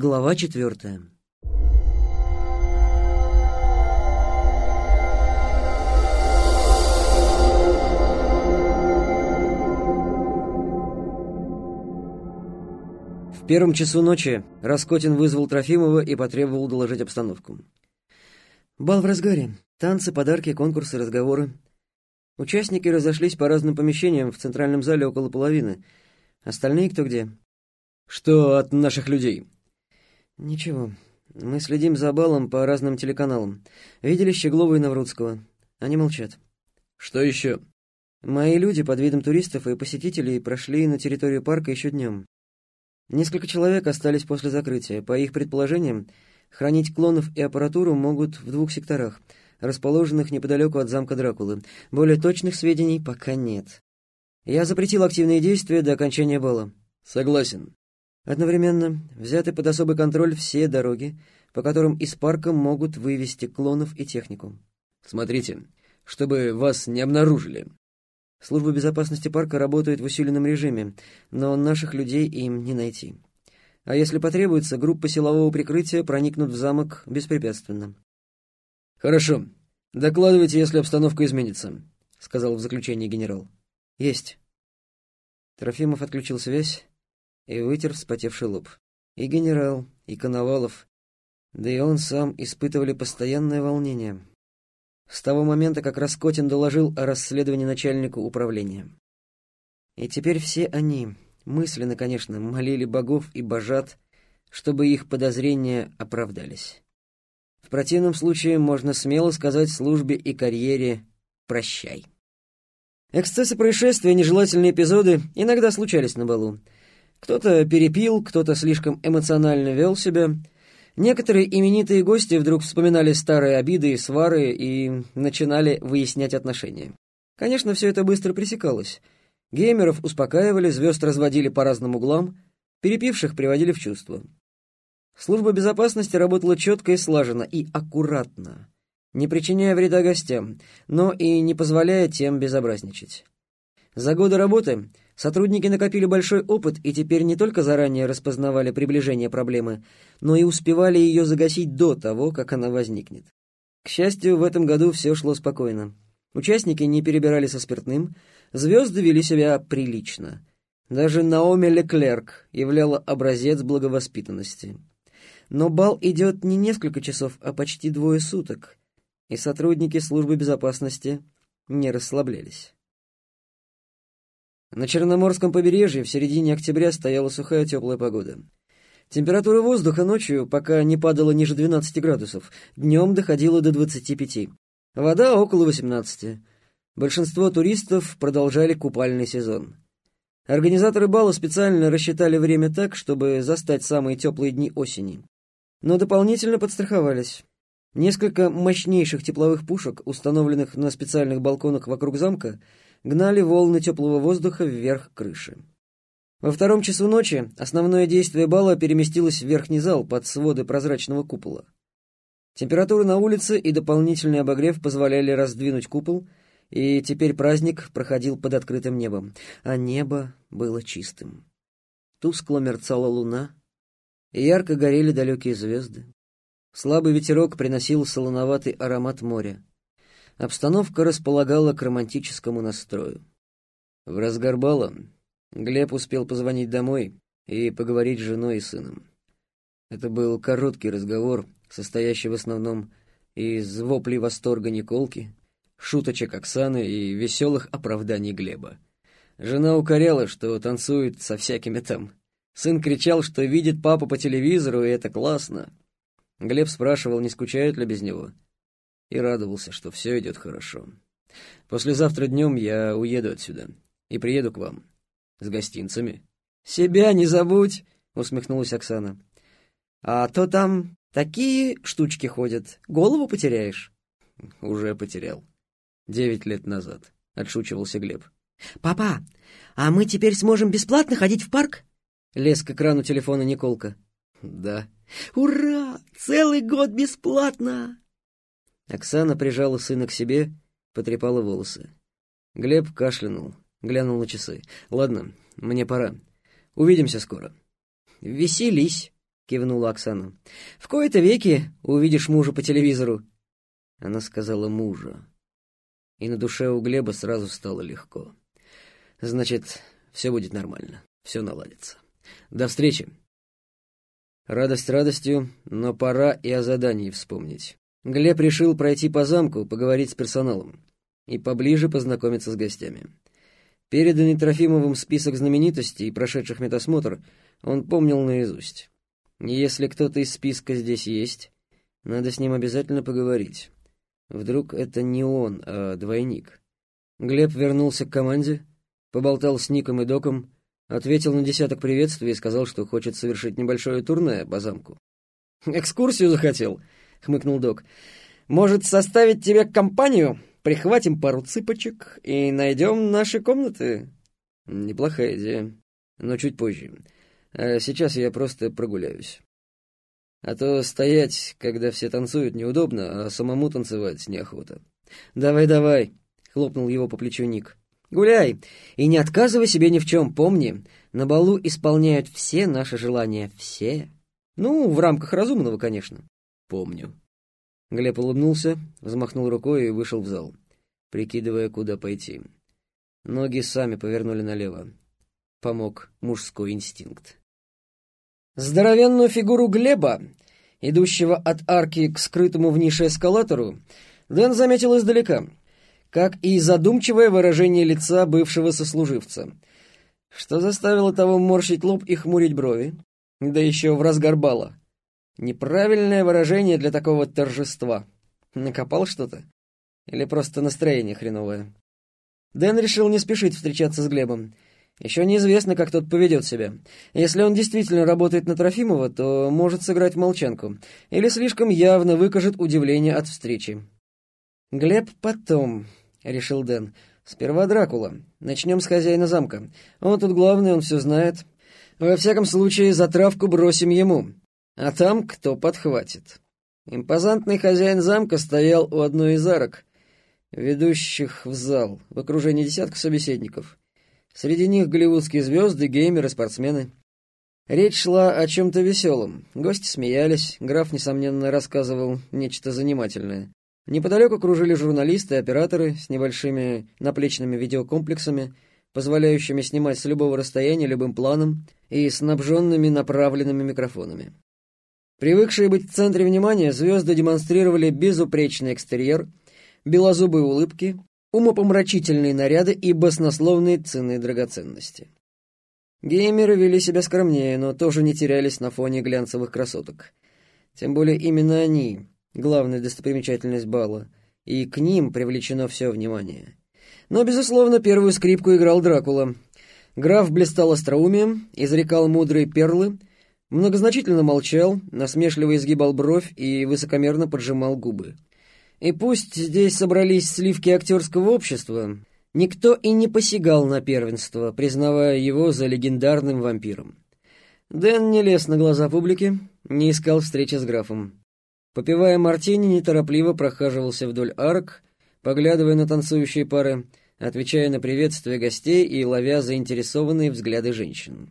Глава четвертая. В первом часу ночи Раскотин вызвал Трофимова и потребовал доложить обстановку. Бал в разгаре. Танцы, подарки, конкурсы, разговоры. Участники разошлись по разным помещениям, в центральном зале около половины. Остальные кто где? Что от наших людей? Ничего. Мы следим за балом по разным телеканалам. Видели Щеглова и Наврудского. Они молчат. Что еще? Мои люди под видом туристов и посетителей прошли на территорию парка еще днем. Несколько человек остались после закрытия. По их предположениям, хранить клонов и аппаратуру могут в двух секторах, расположенных неподалеку от замка Дракулы. Более точных сведений пока нет. Я запретил активные действия до окончания бала. Согласен. Одновременно взяты под особый контроль все дороги, по которым из парка могут вывести клонов и технику. Смотрите, чтобы вас не обнаружили. Служба безопасности парка работает в усиленном режиме, но наших людей им не найти. А если потребуется, группа силового прикрытия проникнут в замок беспрепятственно. «Хорошо. Докладывайте, если обстановка изменится», — сказал в заключении генерал. «Есть». Трофимов отключил связь и вытер вспотевший лоб. И генерал, и Коновалов, да и он сам испытывали постоянное волнение с того момента, как Раскотин доложил о расследовании начальнику управления. И теперь все они, мысленно, конечно, молили богов и божат, чтобы их подозрения оправдались. В противном случае можно смело сказать службе и карьере «прощай». Эксцессы происшествия, нежелательные эпизоды иногда случались на балу. Кто-то перепил, кто-то слишком эмоционально вел себя — Некоторые именитые гости вдруг вспоминали старые обиды и свары и начинали выяснять отношения. Конечно, все это быстро пресекалось. Геймеров успокаивали, звезд разводили по разным углам, перепивших приводили в чувство. Служба безопасности работала четко и слаженно, и аккуратно, не причиняя вреда гостям, но и не позволяя тем безобразничать. За годы работы Сотрудники накопили большой опыт и теперь не только заранее распознавали приближение проблемы, но и успевали ее загасить до того, как она возникнет. К счастью, в этом году все шло спокойно. Участники не перебирали со спиртным, звезды вели себя прилично. Даже Наоми Леклерк являла образец благовоспитанности. Но бал идет не несколько часов, а почти двое суток, и сотрудники службы безопасности не расслаблялись. На Черноморском побережье в середине октября стояла сухая теплая погода. Температура воздуха ночью пока не падала ниже 12 градусов, днем доходила до 25. Вода около 18. Большинство туристов продолжали купальный сезон. Организаторы бала специально рассчитали время так, чтобы застать самые теплые дни осени. Но дополнительно подстраховались. Несколько мощнейших тепловых пушек, установленных на специальных балконах вокруг замка, гнали волны теплого воздуха вверх крыши. Во втором часу ночи основное действие бала переместилось в верхний зал под своды прозрачного купола. Температура на улице и дополнительный обогрев позволяли раздвинуть купол, и теперь праздник проходил под открытым небом, а небо было чистым. Тускло мерцала луна, и ярко горели далекие звезды. Слабый ветерок приносил солоноватый аромат моря. Обстановка располагала к романтическому настрою. В разгар бала Глеб успел позвонить домой и поговорить с женой и сыном. Это был короткий разговор, состоящий в основном из воплей восторга Николки, шуточек Оксаны и веселых оправданий Глеба. Жена укоряла, что танцует со всякими там. Сын кричал, что видит папу по телевизору, и это классно. Глеб спрашивал, не скучает ли без него и радовался, что все идет хорошо. Послезавтра днем я уеду отсюда и приеду к вам с гостинцами. «Себя не забудь!» — усмехнулась Оксана. «А то там такие штучки ходят, голову потеряешь». «Уже потерял. Девять лет назад», — отшучивался Глеб. «Папа, а мы теперь сможем бесплатно ходить в парк?» Лез к экрану телефона Николка. «Да». «Ура! Целый год бесплатно!» Оксана прижала сына к себе, потрепала волосы. Глеб кашлянул, глянул на часы. «Ладно, мне пора. Увидимся скоро». «Веселись», кивнула Оксана. «В кои-то веки увидишь мужа по телевизору». Она сказала «мужа». И на душе у Глеба сразу стало легко. «Значит, все будет нормально, все наладится. До встречи!» Радость радостью, но пора и о задании вспомнить. Глеб решил пройти по замку, поговорить с персоналом и поближе познакомиться с гостями. Переданный Трофимовым список знаменитостей, прошедших медосмотр, он помнил наизусть. Если кто-то из списка здесь есть, надо с ним обязательно поговорить. Вдруг это не он, а двойник. Глеб вернулся к команде, поболтал с Ником и Доком, ответил на десяток приветствий и сказал, что хочет совершить небольшое турне по замку. «Экскурсию захотел?» — хмыкнул Док. «Может, составить тебе компанию? Прихватим пару цыпочек и найдем наши комнаты?» «Неплохая идея, но чуть позже. А сейчас я просто прогуляюсь. А то стоять, когда все танцуют, неудобно, а самому танцевать неохота. «Давай, давай!» — хлопнул его по плечу Ник. «Гуляй! И не отказывай себе ни в чем, помни, на балу исполняют все наши желания, все. Ну, в рамках разумного, конечно». «Помню». Глеб улыбнулся, взмахнул рукой и вышел в зал, прикидывая, куда пойти. Ноги сами повернули налево. Помог мужской инстинкт. Здоровенную фигуру Глеба, идущего от арки к скрытому в нише эскалатору, Дэн заметил издалека, как и задумчивое выражение лица бывшего сослуживца, что заставило того морщить лоб и хмурить брови, да еще в разгар бала. Неправильное выражение для такого торжества. Накопал что-то? Или просто настроение хреновое? Дэн решил не спешить встречаться с Глебом, еще неизвестно, как тот поведет себя. Если он действительно работает на Трофимова, то может сыграть молчанку. Или слишком явно выкажет удивление от встречи. «Глеб потом», — решил Дэн. «Сперва Дракула. Начнем с хозяина замка. Он тут главный, он все знает. Во всяком случае, затравку бросим ему. А там кто подхватит». Импозантный хозяин замка стоял у одной из арок, ведущих в зал, в окружении десятка собеседников. Среди них голливудские звезды, геймеры, спортсмены. Речь шла о чем-то веселом. Гости смеялись, граф, несомненно, рассказывал нечто занимательное. Неподалеку кружили журналисты и операторы с небольшими наплечными видеокомплексами, позволяющими снимать с любого расстояния любым планом и снабженными направленными микрофонами. Привыкшие быть в центре внимания, звезды демонстрировали безупречный экстерьер, белозубые улыбки, умопомрачительные наряды и баснословные ценные драгоценности. Геймеры вели себя скромнее, но тоже не терялись на фоне глянцевых красоток. Тем более именно они — главная достопримечательность бала, и к ним привлечено все внимание. Но, безусловно, первую скрипку играл Дракула. Граф блистал остроумием, изрекал мудрые перлы, многозначительно молчал, насмешливо изгибал бровь и высокомерно поджимал губы. И пусть здесь собрались сливки актерского общества, никто и не посягал на первенство, признавая его за легендарным вампиром. Дэн не лез на глаза публики, не искал встречи с графом. Попивая мартини, неторопливо прохаживался вдоль арок, поглядывая на танцующие пары, отвечая на приветствия гостей и ловя заинтересованные взгляды женщин.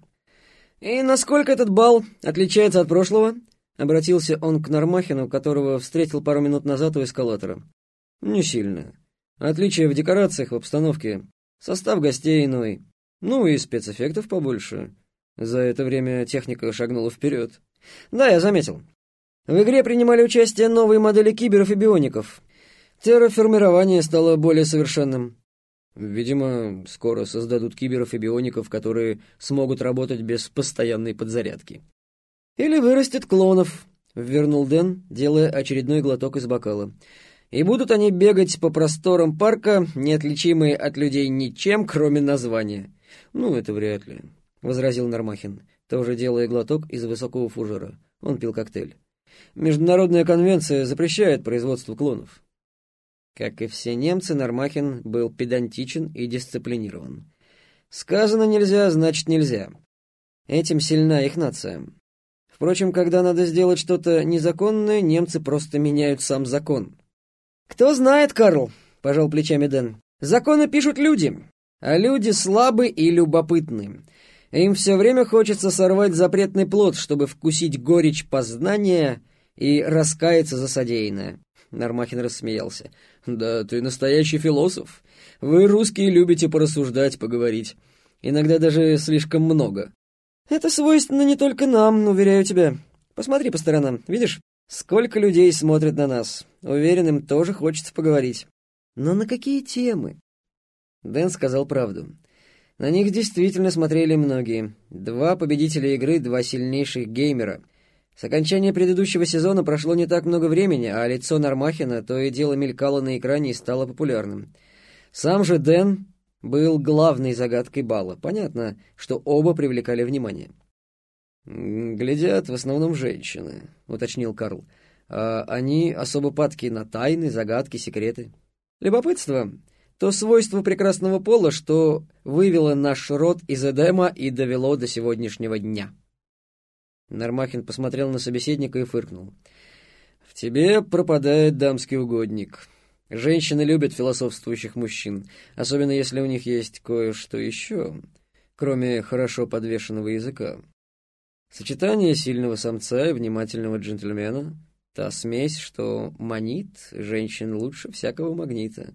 «И насколько этот бал отличается от прошлого?» Обратился он к Нормахину, которого встретил пару минут назад у эскалатора. «Не сильно. Отличие в декорациях, в обстановке. Состав гостей иной. Ну и спецэффектов побольше. За это время техника шагнула вперед. Да, я заметил. В игре принимали участие новые модели киберов и биоников. Терраформирование стало более совершенным. Видимо, скоро создадут киберов и биоников, которые смогут работать без постоянной подзарядки. «Или вырастет клонов», — вернул Дэн, делая очередной глоток из бокала. «И будут они бегать по просторам парка, неотличимые от людей ничем, кроме названия». «Ну, это вряд ли», — возразил Нормахин, тоже делая глоток из высокого фужера. Он пил коктейль. «Международная конвенция запрещает производство клонов». Как и все немцы, Нормахин был педантичен и дисциплинирован. «Сказано нельзя, значит нельзя. Этим сильна их нация. Впрочем, когда надо сделать что-то незаконное, немцы просто меняют сам закон. «Кто знает, Карл», — пожал плечами Дэн, — «законы пишут люди, а люди слабы и любопытны. Им все время хочется сорвать запретный плод, чтобы вкусить горечь познания и раскаяться за содеянное. Нормахин рассмеялся. «Да ты настоящий философ. Вы, русские, любите порассуждать, поговорить. Иногда даже слишком много». «Это свойственно не только нам, уверяю тебя. Посмотри по сторонам, видишь? Сколько людей смотрят на нас. Уверен, им тоже хочется поговорить. Но на какие темы?» Дэн сказал правду. На них действительно смотрели многие. Два победителя игры, два сильнейших геймера. С окончания предыдущего сезона прошло не так много времени, а лицо Нормахина то и дело мелькало на экране и стало популярным. Сам же Дэн был главной загадкой бала. Понятно, что оба привлекали внимание. «Глядят в основном женщины», — уточнил Карл. «А они особо падки на тайны, загадки, секреты. Любопытство то свойство прекрасного пола, что вывело наш род из Эдема и довело до сегодняшнего дня. Нормахин посмотрел на собеседника и фыркнул. «В тебе пропадает дамский угодник. Женщины любят философствующих мужчин, особенно если у них есть кое-что еще, кроме хорошо подвешенного языка. Сочетание сильного самца и внимательного джентльмена — та смесь, что манит женщин лучше всякого магнита».